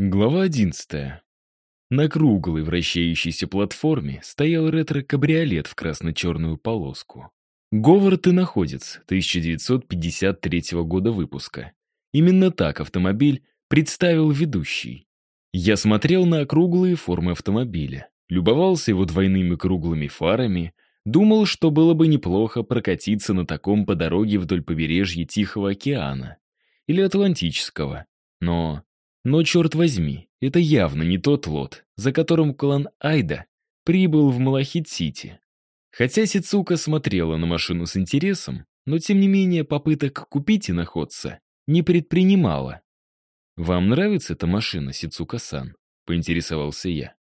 Глава 11. На круглой вращающейся платформе стоял ретро-кабриолет в красно-черную полоску. Говард и находится 1953 года выпуска. Именно так автомобиль представил ведущий. Я смотрел на округлые формы автомобиля, любовался его двойными круглыми фарами, думал, что было бы неплохо прокатиться на таком по дороге вдоль побережья Тихого океана или Атлантического. Но но, черт возьми, это явно не тот лот, за которым клан Айда прибыл в Малахит-Сити. Хотя Сицука смотрела на машину с интересом, но тем не менее попыток купить и находца не предпринимала. «Вам нравится эта машина, Сицука-сан?» — поинтересовался я.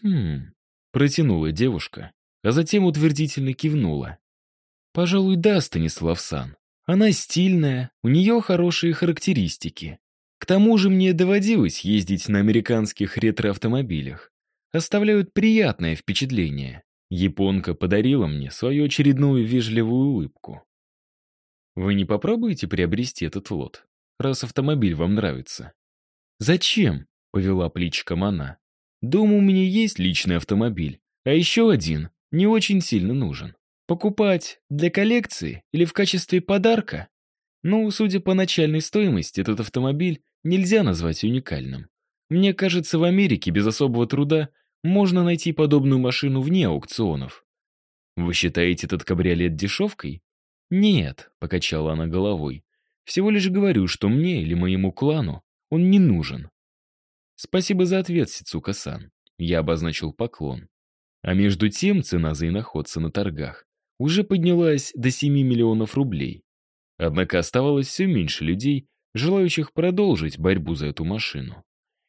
«Хм...» — протянула девушка, а затем утвердительно кивнула. «Пожалуй, да, Станислав-сан. Она стильная, у нее хорошие характеристики. К тому же мне доводилось ездить на американских ретро-автомобилях. Оставляют приятное впечатление. Японка подарила мне свою очередную вежливую улыбку. Вы не попробуете приобрести этот лот, раз автомобиль вам нравится? Зачем? Повела плечиком она. Дома у меня есть личный автомобиль, а еще один не очень сильно нужен. Покупать для коллекции или в качестве подарка? Ну, судя по начальной стоимости, этот автомобиль нельзя назвать уникальным. Мне кажется, в Америке без особого труда можно найти подобную машину вне аукционов. Вы считаете этот кабриолет дешевкой? Нет, покачала она головой. Всего лишь говорю, что мне или моему клану он не нужен. Спасибо за ответ, Сицука-сан. Я обозначил поклон. А между тем цена за иноходца на торгах уже поднялась до 7 миллионов рублей. Однако оставалось все меньше людей, желающих продолжить борьбу за эту машину.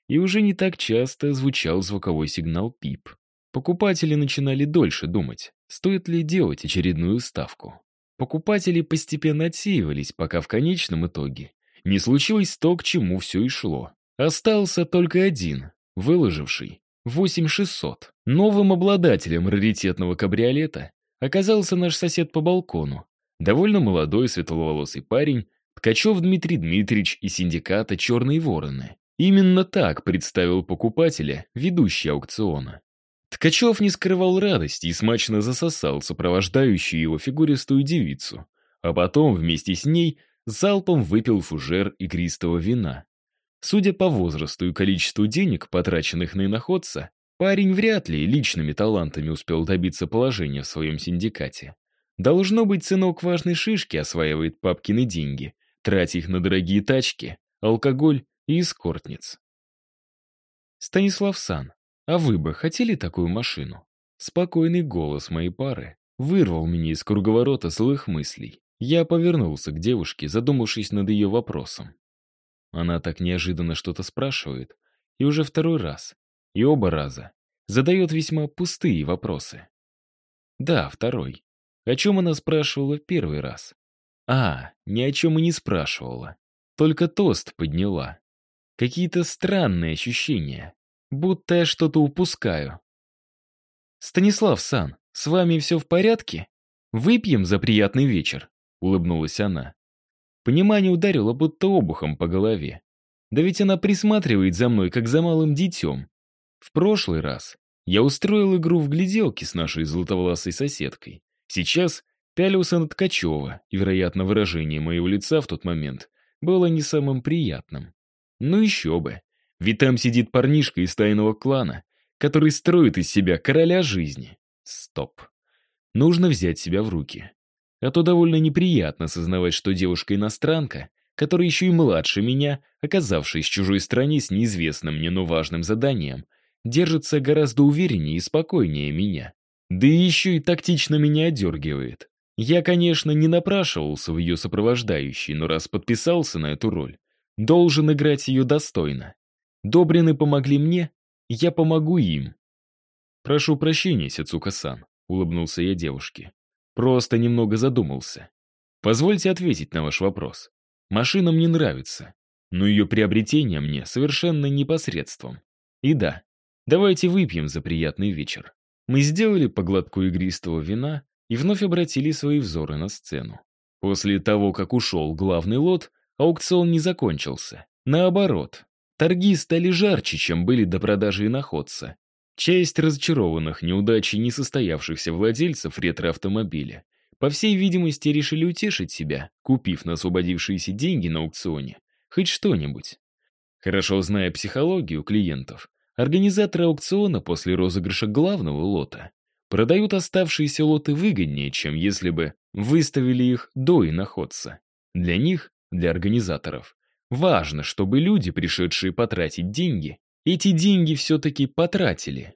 И уже не так часто звучал звуковой сигнал пип. Покупатели начинали дольше думать, стоит ли делать очередную ставку. Покупатели постепенно отсеивались, пока в конечном итоге не случилось то, к чему все и шло. Остался только один, выложивший 8600. Новым обладателем раритетного кабриолета оказался наш сосед по балкону, довольно молодой светловолосый парень Ткачев Дмитрий Дмитриевич из синдиката «Черные вороны». Именно так представил покупателя ведущий аукциона. Ткачев не скрывал радости и смачно засосал сопровождающую его фигуристую девицу, а потом вместе с ней залпом выпил фужер игристого вина. Судя по возрасту и количеству денег, потраченных на иноходца, парень вряд ли личными талантами успел добиться положения в своем синдикате. Должно быть, сынок важной шишки осваивает папкины деньги, тратя их на дорогие тачки, алкоголь и эскортниц. Станислав Сан, а вы бы хотели такую машину? Спокойный голос моей пары вырвал меня из круговорота злых мыслей. Я повернулся к девушке, задумавшись над ее вопросом. Она так неожиданно что-то спрашивает, и уже второй раз, и оба раза, задает весьма пустые вопросы. Да, второй. О чем она спрашивала первый раз? А, ни о чем и не спрашивала. Только тост подняла. Какие-то странные ощущения. Будто я что-то упускаю. «Станислав Сан, с вами все в порядке? Выпьем за приятный вечер», — улыбнулась она. Понимание ударило будто обухом по голове. Да ведь она присматривает за мной, как за малым детем. В прошлый раз я устроил игру в гляделки с нашей золотоволосой соседкой. Сейчас Пялился на Ткачева, и, вероятно, выражение моего лица в тот момент было не самым приятным. Ну еще бы, ведь там сидит парнишка из тайного клана, который строит из себя короля жизни. Стоп. Нужно взять себя в руки. А то довольно неприятно сознавать, что девушка-иностранка, которая еще и младше меня, оказавшись в чужой стране с неизвестным мне, но важным заданием, держится гораздо увереннее и спокойнее меня. Да и еще и тактично меня одергивает. Я, конечно, не напрашивался в ее сопровождающий, но раз подписался на эту роль, должен играть ее достойно. Добрины помогли мне, я помогу им. «Прошу прощения, Сицука-сан», — улыбнулся я девушке. «Просто немного задумался. Позвольте ответить на ваш вопрос. Машина мне нравится, но ее приобретение мне совершенно непосредством. И да, давайте выпьем за приятный вечер». Мы сделали по глотку игристого вина, и вновь обратили свои взоры на сцену. После того, как ушел главный лот, аукцион не закончился. Наоборот, торги стали жарче, чем были до продажи иноходца. Часть разочарованных неудачей несостоявшихся владельцев ретро-автомобиля по всей видимости, решили утешить себя, купив на освободившиеся деньги на аукционе хоть что-нибудь. Хорошо зная психологию клиентов, организаторы аукциона после розыгрыша главного лота продают оставшиеся лоты выгоднее, чем если бы выставили их до иноходца. Для них, для организаторов, важно, чтобы люди, пришедшие потратить деньги, эти деньги все-таки потратили.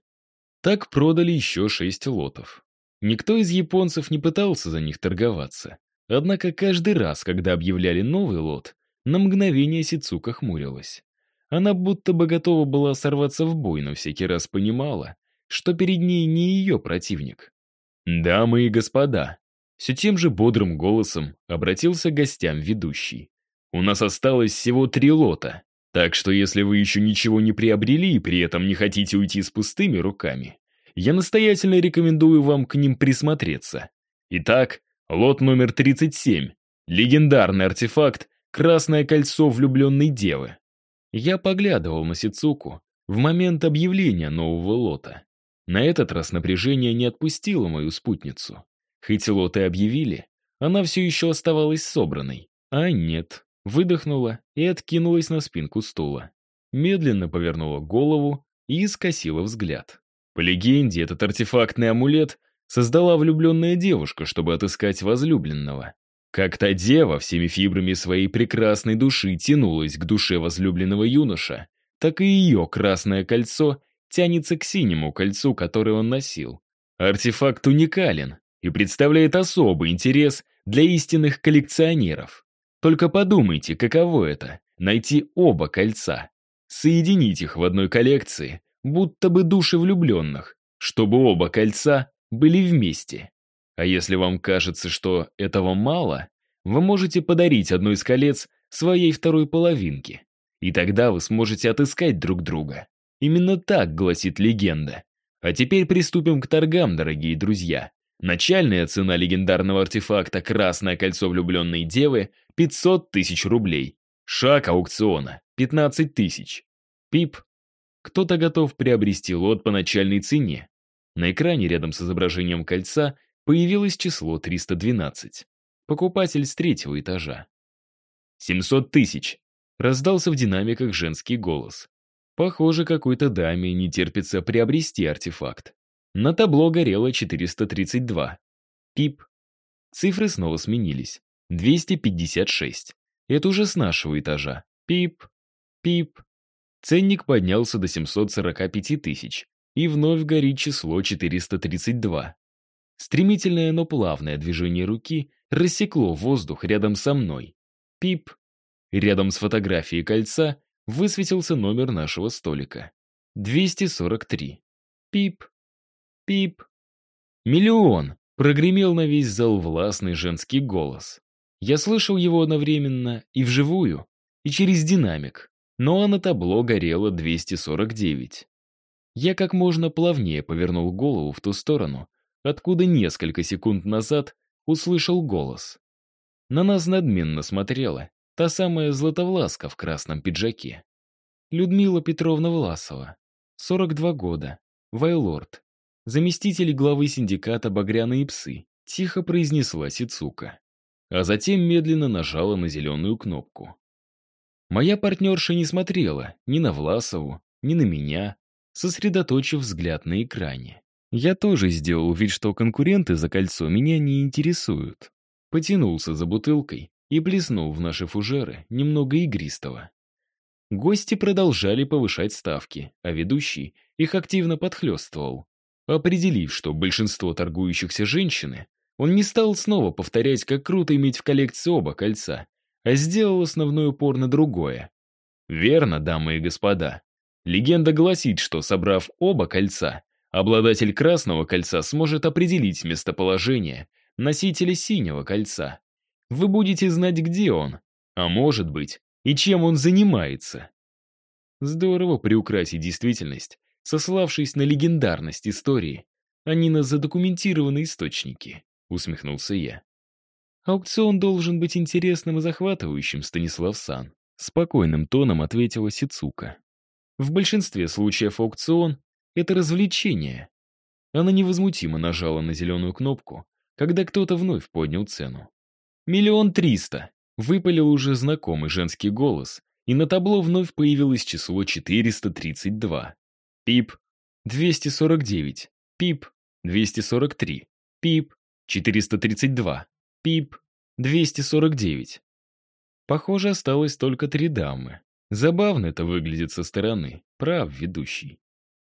Так продали еще шесть лотов. Никто из японцев не пытался за них торговаться. Однако каждый раз, когда объявляли новый лот, на мгновение Сицука хмурилась. Она будто бы готова была сорваться в бой, но всякий раз понимала, что перед ней не ее противник. «Дамы и господа», все тем же бодрым голосом обратился к гостям ведущий. «У нас осталось всего три лота, так что если вы еще ничего не приобрели и при этом не хотите уйти с пустыми руками, я настоятельно рекомендую вам к ним присмотреться. Итак, лот номер 37. Легендарный артефакт «Красное кольцо влюбленной девы». Я поглядывал на Сицуку в момент объявления нового лота. На этот раз напряжение не отпустило мою спутницу. Хоть лоты объявили, она все еще оставалась собранной. А нет, выдохнула и откинулась на спинку стула. Медленно повернула голову и скосила взгляд. По легенде, этот артефактный амулет создала влюбленная девушка, чтобы отыскать возлюбленного. Как та дева всеми фибрами своей прекрасной души тянулась к душе возлюбленного юноша, так и ее красное кольцо тянется к синему кольцу, которое он носил. Артефакт уникален и представляет особый интерес для истинных коллекционеров. Только подумайте, каково это — найти оба кольца, соединить их в одной коллекции будто бы души влюбленных, чтобы оба кольца были вместе. А если вам кажется, что этого мало, вы можете подарить одно из колец своей второй половинке. И тогда вы сможете отыскать друг друга. Именно так гласит легенда. А теперь приступим к торгам, дорогие друзья. Начальная цена легендарного артефакта «Красное кольцо влюбленной девы» — 500 тысяч рублей. Шаг аукциона — 15 тысяч. Пип кто-то готов приобрести лот по начальной цене. На экране рядом с изображением кольца появилось число 312. Покупатель с третьего этажа. «700 тысяч!» — раздался в динамиках женский голос. Похоже, какой-то даме не терпится приобрести артефакт. На табло горело 432. Пип. Цифры снова сменились. 256. Это уже с нашего этажа. Пип. Пип. Ценник поднялся до 745 тысяч, и вновь горит число 432. Стремительное, но плавное движение руки рассекло воздух рядом со мной. Пип. Рядом с фотографией кольца высветился номер нашего столика. 243. Пип. Пип. Миллион! Прогремел на весь зал властный женский голос. Я слышал его одновременно и вживую, и через динамик но на табло горело 249. Я как можно плавнее повернул голову в ту сторону, откуда несколько секунд назад услышал голос. На нас надменно смотрела та самая Златовласка в красном пиджаке. Людмила Петровна Власова, 42 года, Вайлорд, заместитель главы синдиката «Багряные псы», тихо произнесла Сицука, а затем медленно нажала на зеленую кнопку. Моя партнерша не смотрела ни на Власову, ни на меня, сосредоточив взгляд на экране. Я тоже сделал вид, что конкуренты за кольцо меня не интересуют. Потянулся за бутылкой и плеснул в наши фужеры немного игристого. Гости продолжали повышать ставки, а ведущий их активно подхлестывал. Определив, что большинство торгующихся женщины, он не стал снова повторять, как круто иметь в коллекции оба кольца, а сделал основной упор на другое. Верно, дамы и господа. Легенда гласит, что, собрав оба кольца, обладатель красного кольца сможет определить местоположение носителя синего кольца. Вы будете знать, где он, а может быть, и чем он занимается. Здорово приукрасить действительность, сославшись на легендарность истории, а не на задокументированные источники, усмехнулся я. Аукцион должен быть интересным и захватывающим, Станислав Сан. Спокойным тоном ответила Сицука. В большинстве случаев аукцион — это развлечение. Она невозмутимо нажала на зеленую кнопку, когда кто-то вновь поднял цену. «Миллион триста!» — выпалил уже знакомый женский голос, и на табло вновь появилось число 432. Пип — 249. Пип — 243. Пип — 432. Пип — 249. Похоже, осталось только три дамы. Забавно это выглядит со стороны, прав ведущий.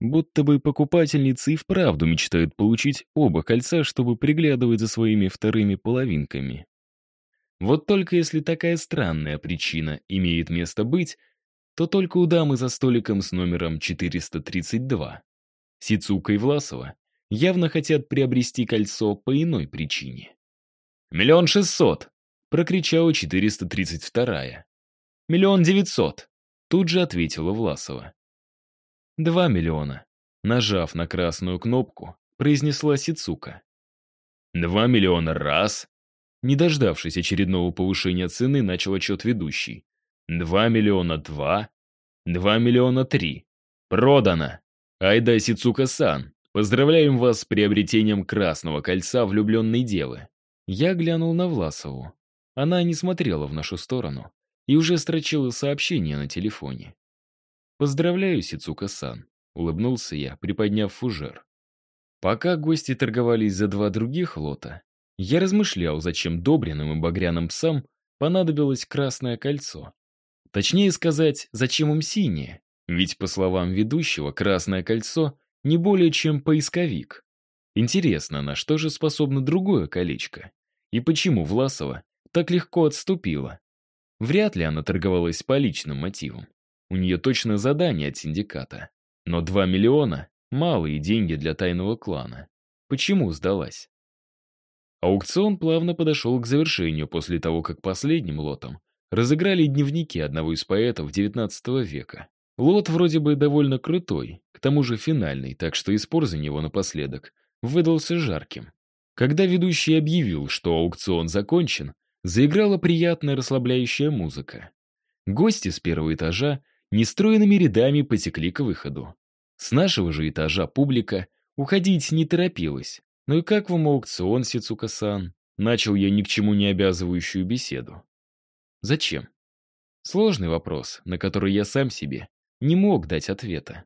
Будто бы покупательницы и вправду мечтают получить оба кольца, чтобы приглядывать за своими вторыми половинками. Вот только если такая странная причина имеет место быть, то только у дамы за столиком с номером 432. Сицука и Власова явно хотят приобрести кольцо по иной причине. «Миллион шестьсот!» — прокричала 432-я. «Миллион девятьсот!» — тут же ответила Власова. «Два миллиона», — нажав на красную кнопку, произнесла Сицука. «Два миллиона раз!» Не дождавшись очередного повышения цены, начал отчет ведущий. «Два миллиона два! Два миллиона три! Продано! Айда Сицука-сан, поздравляем вас с приобретением красного кольца влюбленной девы!» Я глянул на Власову. Она не смотрела в нашу сторону и уже строчила сообщение на телефоне. «Поздравляю, Сицука-сан», — улыбнулся я, приподняв фужер. Пока гости торговались за два других лота, я размышлял, зачем Добриным и Багряным псам понадобилось красное кольцо. Точнее сказать, зачем им синее, ведь, по словам ведущего, красное кольцо не более чем поисковик. Интересно, на что же способно другое колечко? И почему Власова так легко отступила? Вряд ли она торговалась по личным мотивам. У нее точно задание от синдиката. Но 2 миллиона — малые деньги для тайного клана. Почему сдалась? Аукцион плавно подошел к завершению после того, как последним лотом разыграли дневники одного из поэтов XIX века. Лот вроде бы довольно крутой, к тому же финальный, так что и спор за него напоследок выдался жарким. Когда ведущий объявил, что аукцион закончен, заиграла приятная расслабляющая музыка. Гости с первого этажа нестроенными рядами потекли к выходу. С нашего же этажа публика уходить не торопилась. Ну и как вам аукцион, Сицука-сан? Начал я ни к чему не обязывающую беседу. Зачем? Сложный вопрос, на который я сам себе не мог дать ответа.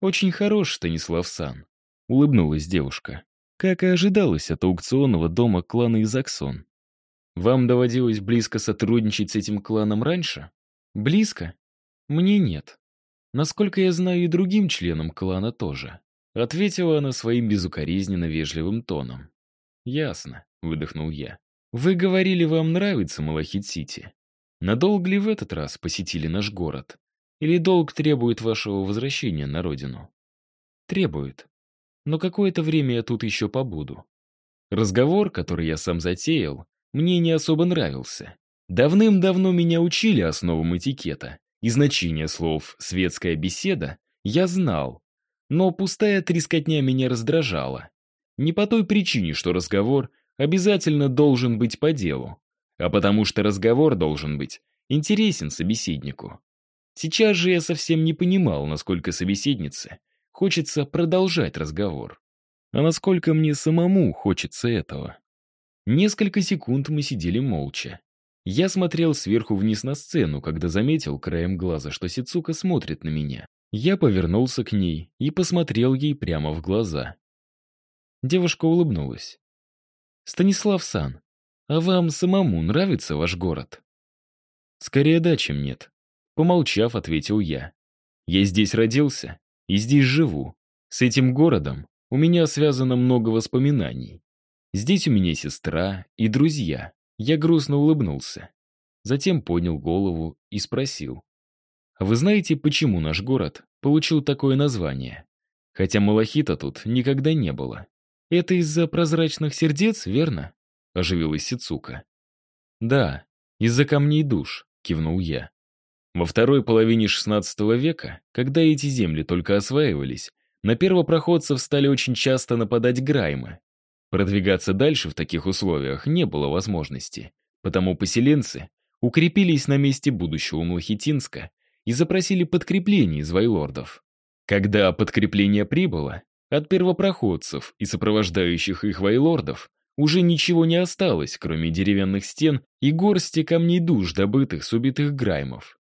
Очень хорош, Станислав-сан, улыбнулась девушка как и ожидалось от аукционного дома клана Изаксон. Вам доводилось близко сотрудничать с этим кланом раньше? Близко? Мне нет. Насколько я знаю, и другим членам клана тоже. Ответила она своим безукоризненно вежливым тоном. «Ясно», — выдохнул я. «Вы говорили, вам нравится Малахит-Сити. Надолго ли в этот раз посетили наш город? Или долг требует вашего возвращения на родину?» «Требует», но какое-то время я тут еще побуду. Разговор, который я сам затеял, мне не особо нравился. Давным-давно меня учили основам этикета, и значение слов «светская беседа» я знал, но пустая трескотня меня раздражала. Не по той причине, что разговор обязательно должен быть по делу, а потому что разговор должен быть интересен собеседнику. Сейчас же я совсем не понимал, насколько собеседница Хочется продолжать разговор. А насколько мне самому хочется этого? Несколько секунд мы сидели молча. Я смотрел сверху вниз на сцену, когда заметил краем глаза, что Сицука смотрит на меня. Я повернулся к ней и посмотрел ей прямо в глаза. Девушка улыбнулась. «Станислав-сан, а вам самому нравится ваш город?» «Скорее да, чем нет», — помолчав, ответил я. «Я здесь родился, и здесь живу. С этим городом у меня связано много воспоминаний. Здесь у меня сестра и друзья. Я грустно улыбнулся. Затем поднял голову и спросил. «А вы знаете, почему наш город получил такое название? Хотя малахита тут никогда не было. Это из-за прозрачных сердец, верно?» Оживилась Сицука. «Да, из-за камней душ», — кивнул я. Во второй половине XVI века, когда эти земли только осваивались, на первопроходцев стали очень часто нападать граймы. Продвигаться дальше в таких условиях не было возможности, потому поселенцы укрепились на месте будущего Млахетинска и запросили подкрепление из вайлордов. Когда подкрепление прибыло, от первопроходцев и сопровождающих их вайлордов уже ничего не осталось, кроме деревянных стен и горсти камней душ, добытых с убитых граймов.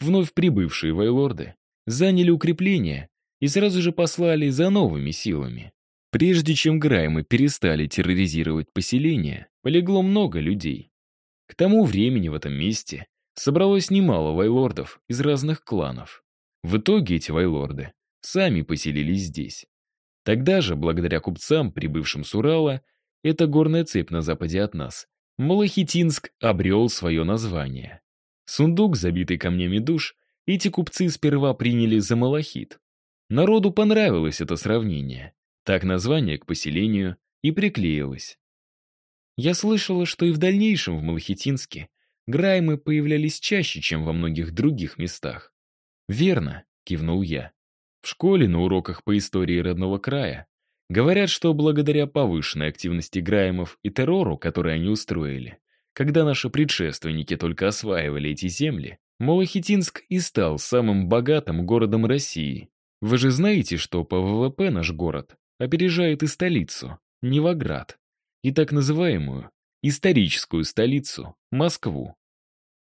Вновь прибывшие вайлорды заняли укрепление и сразу же послали за новыми силами. Прежде чем граймы перестали терроризировать поселение, полегло много людей. К тому времени в этом месте собралось немало вайлордов из разных кланов. В итоге эти вайлорды сами поселились здесь. Тогда же, благодаря купцам, прибывшим с Урала, эта горная цепь на западе от нас, Малахитинск обрел свое название. Сундук, забитый камнями душ, эти купцы сперва приняли за Малахит. Народу понравилось это сравнение. Так название к поселению и приклеилось. Я слышала, что и в дальнейшем в Малахитинске граймы появлялись чаще, чем во многих других местах. «Верно», — кивнул я. В школе на уроках по истории родного края говорят, что благодаря повышенной активности граймов и террору, который они устроили, когда наши предшественники только осваивали эти земли, Малахитинск и стал самым богатым городом России. Вы же знаете, что по ВВП наш город опережает и столицу, Невоград, и так называемую историческую столицу, Москву.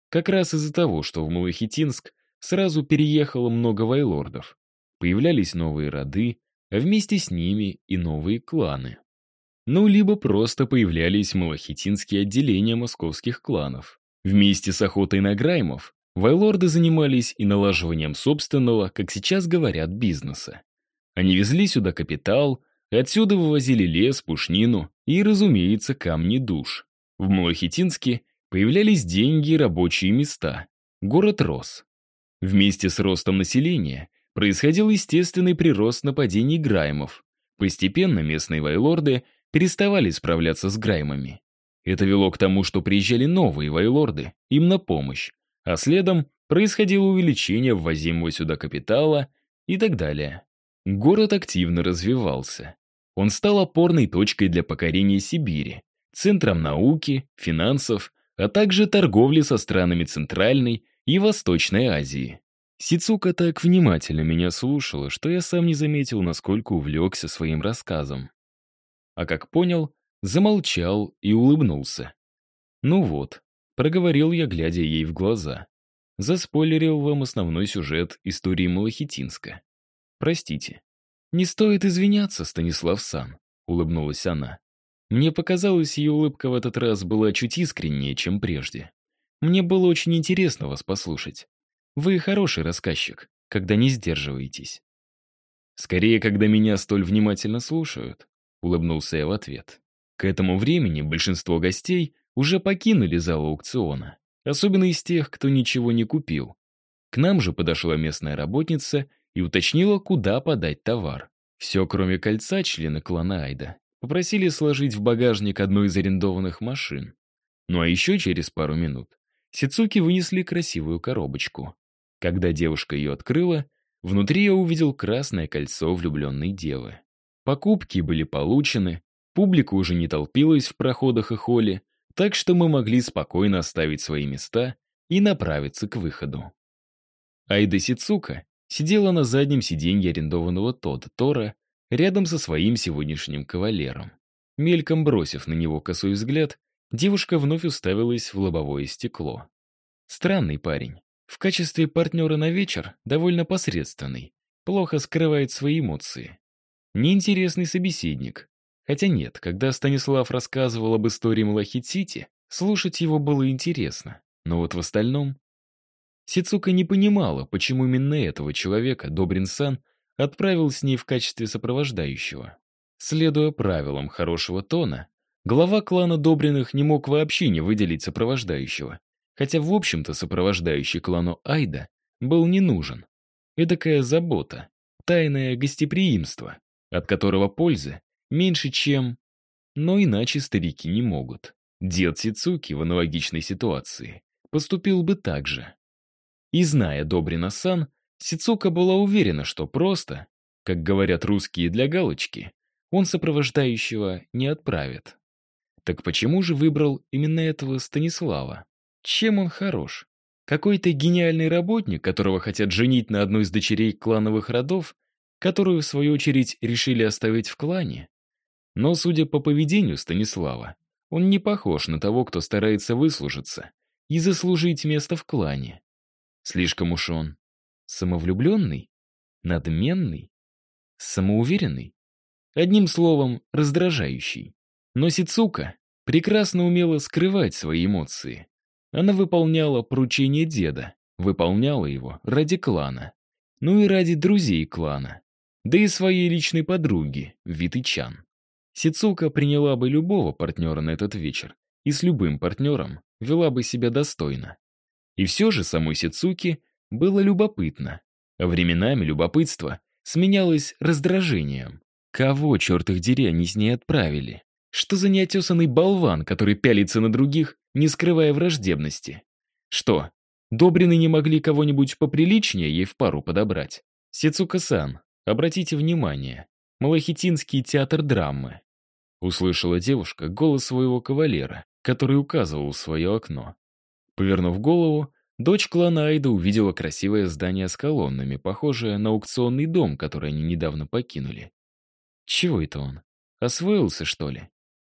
Как раз из-за того, что в Малахитинск сразу переехало много вайлордов. Появлялись новые роды, а вместе с ними и новые кланы. Ну, либо просто появлялись малахитинские отделения московских кланов. Вместе с охотой на граймов вайлорды занимались и налаживанием собственного, как сейчас говорят, бизнеса. Они везли сюда капитал, отсюда вывозили лес, пушнину и, разумеется, камни душ. В Малахитинске появлялись деньги и рабочие места. Город рос. Вместе с ростом населения происходил естественный прирост нападений граймов. Постепенно местные вайлорды переставали справляться с граймами. Это вело к тому, что приезжали новые вайлорды им на помощь, а следом происходило увеличение ввозимого сюда капитала и так далее. Город активно развивался. Он стал опорной точкой для покорения Сибири, центром науки, финансов, а также торговли со странами Центральной и Восточной Азии. Сицука так внимательно меня слушала, что я сам не заметил, насколько увлекся своим рассказом. А как понял, замолчал и улыбнулся. Ну вот, проговорил я, глядя ей в глаза. Заспойлерил вам основной сюжет истории Малахитинска. Простите. Не стоит извиняться, Станислав Сан, улыбнулась она. Мне показалось, ее улыбка в этот раз была чуть искреннее, чем прежде. Мне было очень интересно вас послушать. Вы хороший рассказчик, когда не сдерживаетесь. Скорее, когда меня столь внимательно слушают, улыбнулся я в ответ. К этому времени большинство гостей уже покинули зал аукциона, особенно из тех, кто ничего не купил. К нам же подошла местная работница и уточнила, куда подать товар. Все, кроме кольца члена клана Айда, попросили сложить в багажник одной из арендованных машин. Ну а еще через пару минут Сицуки вынесли красивую коробочку. Когда девушка ее открыла, внутри я увидел красное кольцо влюбленной девы. Покупки были получены, публика уже не толпилась в проходах и холле, так что мы могли спокойно оставить свои места и направиться к выходу. Айда Сицука сидела на заднем сиденье арендованного Тодда Тора рядом со своим сегодняшним кавалером. Мельком бросив на него косой взгляд, девушка вновь уставилась в лобовое стекло. Странный парень. В качестве партнера на вечер довольно посредственный, плохо скрывает свои эмоции. Неинтересный собеседник. Хотя нет, когда Станислав рассказывал об истории Малахит-Сити, слушать его было интересно. Но вот в остальном... Сицука не понимала, почему именно этого человека, Добрин-сан, отправил с ней в качестве сопровождающего. Следуя правилам хорошего тона, глава клана Добриных не мог вообще не выделить сопровождающего, Хотя, в общем-то, сопровождающий клану Айда был не нужен. Эдакая забота, тайное гостеприимство, от которого пользы меньше, чем... Но иначе старики не могут. Дед Сицуки в аналогичной ситуации поступил бы так же. И зная Добрина-сан, Сицука была уверена, что просто, как говорят русские для галочки, он сопровождающего не отправит. Так почему же выбрал именно этого Станислава? Чем он хорош? Какой-то гениальный работник, которого хотят женить на одной из дочерей клановых родов, которую, в свою очередь, решили оставить в клане? Но, судя по поведению Станислава, он не похож на того, кто старается выслужиться и заслужить место в клане. Слишком уж он самовлюбленный, надменный, самоуверенный. Одним словом, раздражающий. Но Сицука прекрасно умела скрывать свои эмоции. Она выполняла поручение деда, выполняла его ради клана, ну и ради друзей клана, да и своей личной подруги, Виты-чан. Сицука приняла бы любого партнера на этот вечер и с любым партнером вела бы себя достойно. И все же самой Сицуке было любопытно. Временами любопытство сменялось раздражением. Кого, черт их дери, они с ней отправили? Что за неотесанный болван, который пялится на других, не скрывая враждебности? Что, Добрины не могли кого-нибудь поприличнее ей в пару подобрать? Сицука-сан, обратите внимание, Малахитинский театр драмы. Услышала девушка голос своего кавалера, который указывал в свое окно. Повернув голову, дочь клана Айда увидела красивое здание с колоннами, похожее на аукционный дом, который они недавно покинули. Чего это он? Освоился, что ли?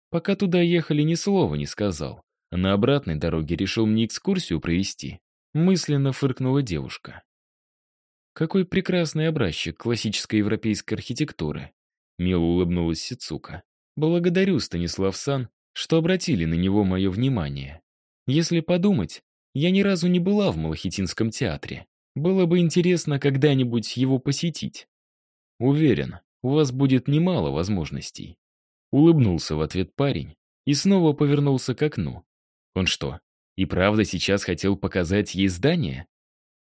Пока туда ехали, ни слова не сказал. На обратной дороге решил мне экскурсию провести. Мысленно фыркнула девушка. Какой прекрасный образчик классической европейской архитектуры. Мило улыбнулась Сицука. Благодарю, Станислав Сан, что обратили на него мое внимание. Если подумать, я ни разу не была в Малахитинском театре. Было бы интересно когда-нибудь его посетить. Уверен, у вас будет немало возможностей. Улыбнулся в ответ парень и снова повернулся к окну. Он что, и правда сейчас хотел показать ей здание?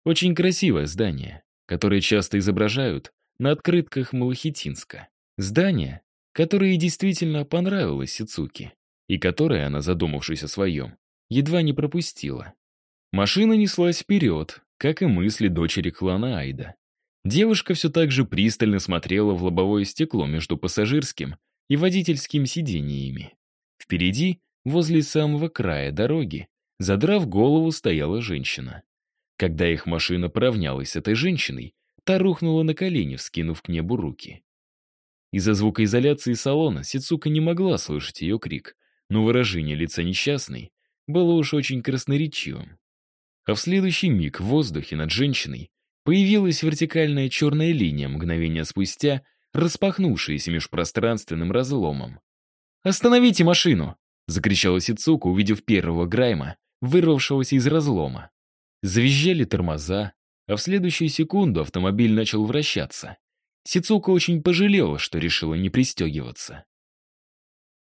Очень красивое здание которые часто изображают на открытках Малахитинска. Здание, которое действительно понравилось Сицуки, и которое она, задумавшись о своем, едва не пропустила. Машина неслась вперед, как и мысли дочери клана Айда. Девушка все так же пристально смотрела в лобовое стекло между пассажирским и водительским сидениями. Впереди, возле самого края дороги, задрав голову, стояла женщина. Когда их машина поравнялась с этой женщиной, та рухнула на колени, вскинув к небу руки. Из-за звукоизоляции салона Сицука не могла слышать ее крик, но выражение лица несчастной было уж очень красноречивым. А в следующий миг в воздухе над женщиной появилась вертикальная черная линия, мгновение спустя распахнувшаяся межпространственным разломом. «Остановите машину!» — закричала Сицука, увидев первого Грайма, вырвавшегося из разлома. Завизжали тормоза, а в следующую секунду автомобиль начал вращаться. Сицука очень пожалела, что решила не пристегиваться.